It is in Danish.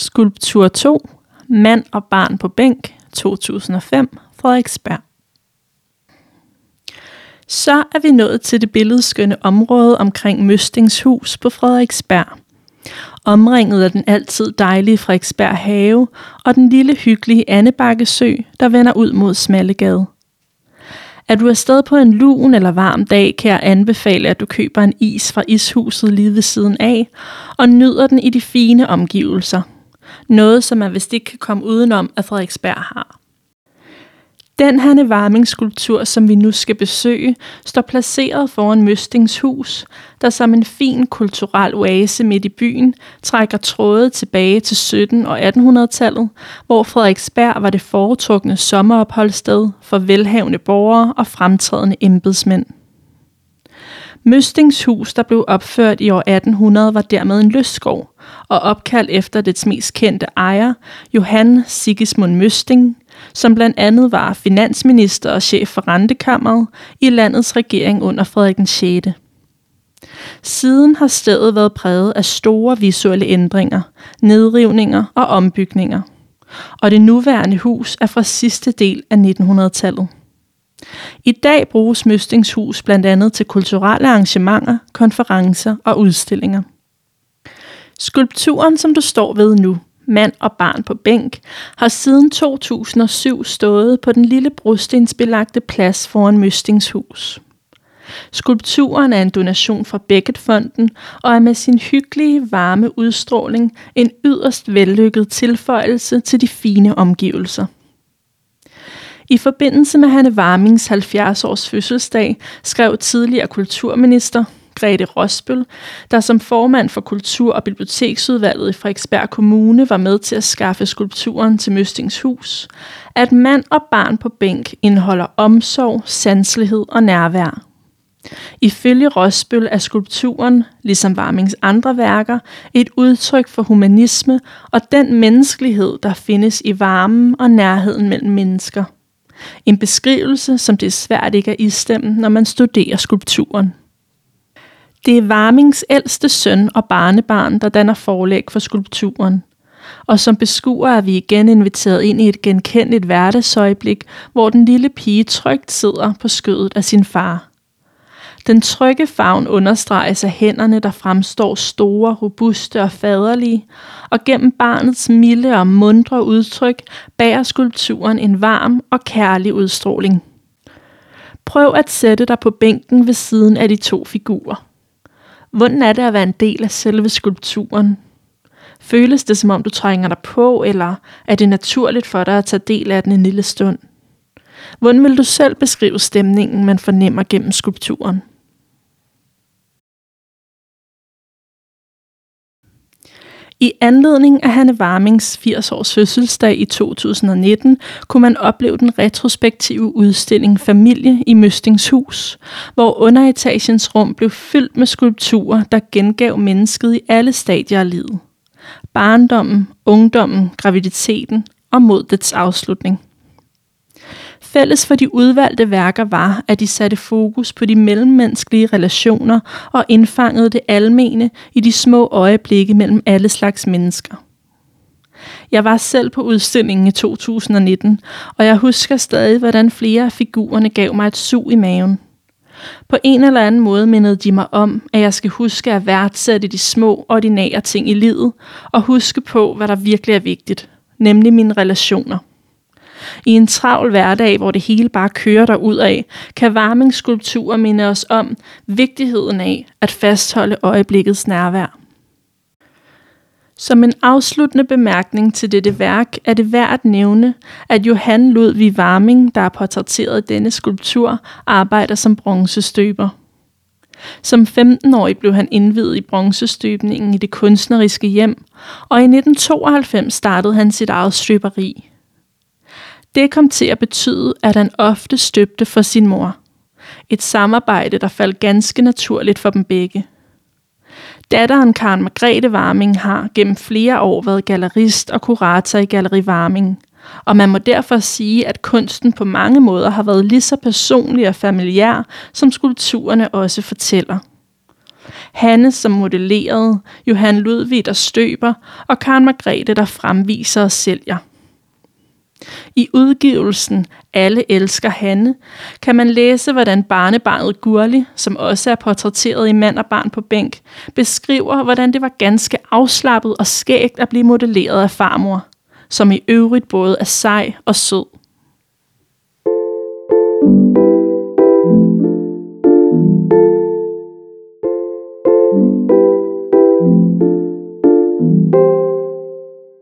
Skulptur 2. Mand og barn på bænk 2005. Frederiksberg. Så er vi nået til det billedskønne område omkring Møstings hus på Frederiksberg. Omringet af den altid dejlige Frederiksberg have og den lille hyggelige Annebakkesø, der vender ud mod Smallegade. Er du afsted på en lun eller varm dag, kan jeg anbefale, at du køber en is fra ishuset lige ved siden af, og nyder den i de fine omgivelser. Noget, som man vist ikke kan komme udenom, at Frederiksberg har. Den Hanne Warming skulptur, som vi nu skal besøge, står placeret foran Møstings hus, der som en fin kulturel oase midt i byen trækker tråde tilbage til 17- og 1800-tallet, hvor Frederiksberg var det foretrukne sommeropholdssted for velhavende borgere og fremtrædende embedsmænd. Møstings hus, der blev opført i år 1800, var dermed en lystskov og opkaldt efter dets mest kendte ejer, Johan Sigismund Møsting, som blandt andet var finansminister og chef for rentekammeret i landets regering under Frederik den 6. Siden har stedet været præget af store visuelle ændringer, nedrivninger og ombygninger. Og det nuværende hus er fra sidste del af 1900-tallet. I dag bruges Møstingshus blandt andet til kulturelle arrangementer, konferencer og udstillinger. Skulpturen, som du står ved nu, mand og barn på bænk, har siden 2007 stået på den lille brostensbelagte plads foran Møstingshus. Skulpturen er en donation fra Beckett-fonden og er med sin hyggelige, varme udstråling en yderst vellykket tilføjelse til de fine omgivelser. I forbindelse med Hanne Warmings 70 års fødselsdag skrev tidligere kulturminister Grete Rosbøl, der som formand for Kultur- og Biblioteksudvalget i Frederiksberg Kommune var med til at skaffe skulpturen til Møstings Hus, at mand og barn på bænk indeholder omsorg, sanselighed og nærvær. Ifølge Rosbøl er skulpturen, ligesom Warmings andre værker, et udtryk for humanisme og den menneskelighed, der findes i varmen og nærheden mellem mennesker. En beskrivelse, som det er svært ikke at istemme, når man studerer skulpturen. Det er Varmings ældste søn og barnebarn, der danner forlæg for skulpturen. Og som beskuer er vi igen inviteret ind i et genkendeligt hverdagsøjeblik, hvor den lille pige trygt sidder på skødet af sin far. Den trygge favn understreges af hænderne, der fremstår store, robuste og faderlige, og gennem barnets milde og mundre udtryk bærer skulpturen en varm og kærlig udstråling. Prøv at sætte dig på bænken ved siden af de to figurer. Hvordan er det at være en del af selve skulpturen? Føles det, som om du trænger dig på, eller er det naturligt for dig at tage del af den en lille stund? Hvordan vil du selv beskrive stemningen, man fornemmer gennem skulpturen? I anledning af Hanne Warmings 80 års fødselsdag i 2019 kunne man opleve den retrospektive udstilling Familie i Møstings Hus, hvor underetagens rum blev fyldt med skulpturer, der gengav mennesket i alle stadier af livet. Barndommen, ungdommen, graviditeten og mod dets afslutning. Fælles for de udvalgte værker var, at de satte fokus på de mellemmenneskelige relationer og indfangede det almene i de små øjeblikke mellem alle slags mennesker. Jeg var selv på udstillingen i 2019, og jeg husker stadig, hvordan flere af figurerne gav mig et sug i maven. På en eller anden måde mindede de mig om, at jeg skal huske at værdsætte de små, ordinære ting i livet, og huske på, hvad der virkelig er vigtigt, nemlig mine relationer. I en travl hverdag, hvor det hele bare kører ud af, kan varmingsskulpturer minde os om vigtigheden af at fastholde øjeblikkets nærvær. Som en afsluttende bemærkning til dette værk er det værd at nævne, at Johan Ludvig Warming, der er portrætteret i denne skulptur, arbejder som bronzestøber. Som 15-årig blev han indvidet i bronzestøbningen i det kunstneriske hjem, og i 1992 startede han sit eget støberi. Det kom til at betyde, at han ofte støbte for sin mor. Et samarbejde, der faldt ganske naturligt for dem begge. Datteren Karen Margrethe Warming har gennem flere år været gallerist og kurator i Galleri Warming, og man må derfor sige, at kunsten på mange måder har været lige så personlig og familiær, som skulpturerne også fortæller. Hanne, som modellerede, Johan Ludvig, der støber, og Karen Margrethe, der fremviser og sælger. I udgivelsen Alle elsker Hanne kan man læse, hvordan barnebarnet Gurli, som også er portrætteret i Mand og barn på bænk, beskriver, hvordan det var ganske afslappet og skægt at blive modelleret af farmor, som i øvrigt både er sej og sød. thank you